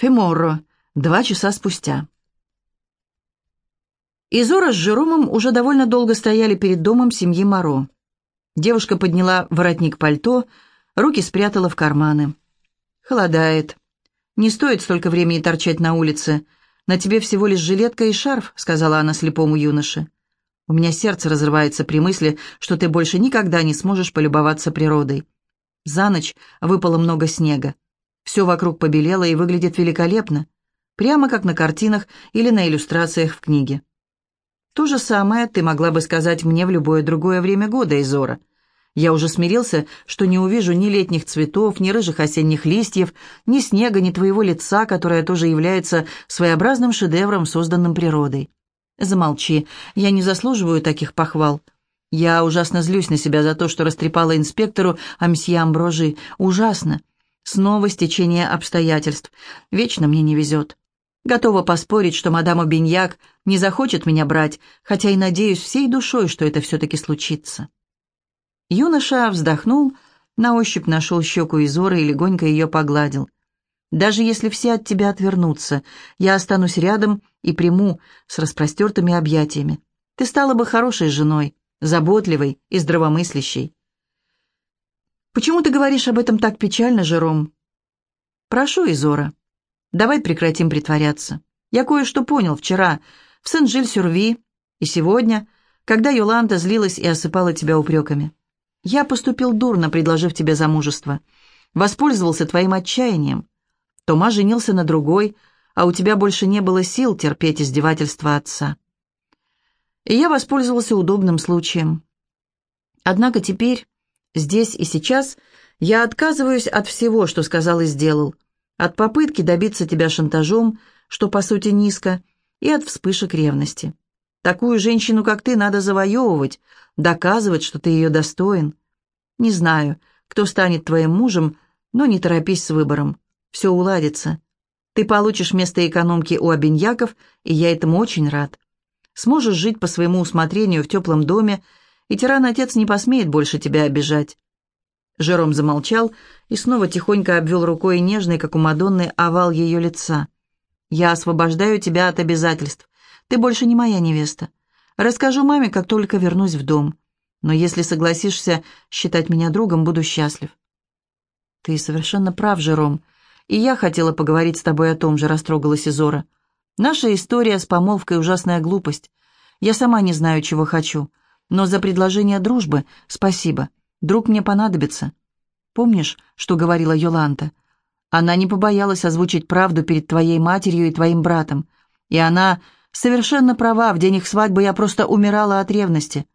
Феморро. Два часа спустя. Изора с Жеромом уже довольно долго стояли перед домом семьи Моро. Девушка подняла воротник пальто, руки спрятала в карманы. «Холодает. Не стоит столько времени торчать на улице. На тебе всего лишь жилетка и шарф», — сказала она слепому юноше. «У меня сердце разрывается при мысли, что ты больше никогда не сможешь полюбоваться природой. За ночь выпало много снега. Все вокруг побелело и выглядит великолепно, прямо как на картинах или на иллюстрациях в книге. То же самое ты могла бы сказать мне в любое другое время года, Изора. Я уже смирился, что не увижу ни летних цветов, ни рыжих осенних листьев, ни снега, ни твоего лица, которое тоже является своеобразным шедевром, созданным природой. Замолчи, я не заслуживаю таких похвал. Я ужасно злюсь на себя за то, что растрепала инспектору о мсье Амброжи. Ужасно. Снова стечение обстоятельств. Вечно мне не везет. Готова поспорить, что мадам Обиньяк не захочет меня брать, хотя и надеюсь всей душой, что это все-таки случится. Юноша вздохнул, на ощупь нашел щеку Изоры и легонько ее погладил. «Даже если все от тебя отвернутся, я останусь рядом и приму с распростертыми объятиями. Ты стала бы хорошей женой, заботливой и здравомыслящей. «Почему ты говоришь об этом так печально, Жером?» «Прошу, Изора, давай прекратим притворяться. Я кое-что понял вчера в Сен-Жиль-Сюрви и сегодня, когда Йоланда злилась и осыпала тебя упреками. Я поступил дурно, предложив тебе замужество. Воспользовался твоим отчаянием. Тома женился на другой, а у тебя больше не было сил терпеть издевательства отца. И я воспользовался удобным случаем. Однако теперь Здесь и сейчас я отказываюсь от всего, что сказал и сделал. От попытки добиться тебя шантажом, что по сути низко, и от вспышек ревности. Такую женщину, как ты, надо завоевывать, доказывать, что ты ее достоин. Не знаю, кто станет твоим мужем, но не торопись с выбором. Все уладится. Ты получишь место экономки у обиньяков, и я этому очень рад. Сможешь жить по своему усмотрению в теплом доме, и тиран-отец не посмеет больше тебя обижать». Жером замолчал и снова тихонько обвел рукой нежный, как у Мадонны, овал ее лица. «Я освобождаю тебя от обязательств. Ты больше не моя невеста. Расскажу маме, как только вернусь в дом. Но если согласишься считать меня другом, буду счастлив». «Ты совершенно прав, Жером. И я хотела поговорить с тобой о том же», — растрогалась Изора. «Наша история с помолвкой — ужасная глупость. Я сама не знаю, чего хочу. Но за предложение дружбы спасибо. Друг мне понадобится. Помнишь, что говорила Йоланта? Она не побоялась озвучить правду перед твоей матерью и твоим братом. И она совершенно права, в день их свадьбы я просто умирала от ревности.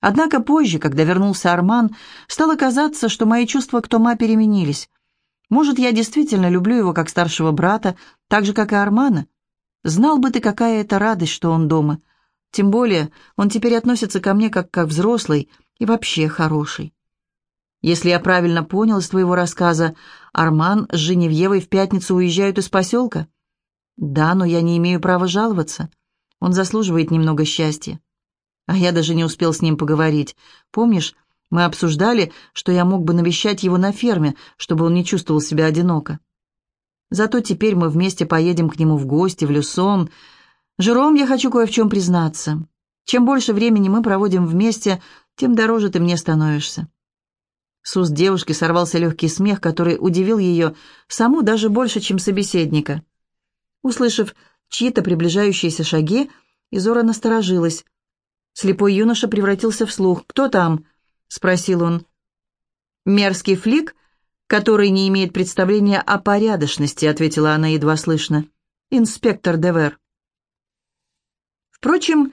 Однако позже, когда вернулся Арман, стало казаться, что мои чувства к Тома переменились. Может, я действительно люблю его как старшего брата, так же, как и Армана? Знал бы ты, какая это радость, что он дома — тем более он теперь относится ко мне как к взрослый и вообще хороший. Если я правильно понял из твоего рассказа, Арман с Женевьевой в пятницу уезжают из поселка? Да, но я не имею права жаловаться. Он заслуживает немного счастья. А я даже не успел с ним поговорить. Помнишь, мы обсуждали, что я мог бы навещать его на ферме, чтобы он не чувствовал себя одиноко. Зато теперь мы вместе поедем к нему в гости, в Люсон, Жером, я хочу кое в чем признаться. Чем больше времени мы проводим вместе, тем дороже ты мне становишься». С уст девушки сорвался легкий смех, который удивил ее саму даже больше, чем собеседника. Услышав чьи-то приближающиеся шаги, Изора насторожилась. Слепой юноша превратился в слух. «Кто там?» — спросил он. «Мерзкий флик, который не имеет представления о порядочности», — ответила она едва слышно. «Инспектор Девер». Впрочем,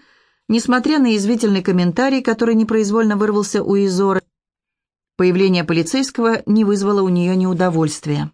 несмотря на язвительный комментарий, который непроизвольно вырвался у Изоры, появление полицейского не вызвало у нее неудовольствия.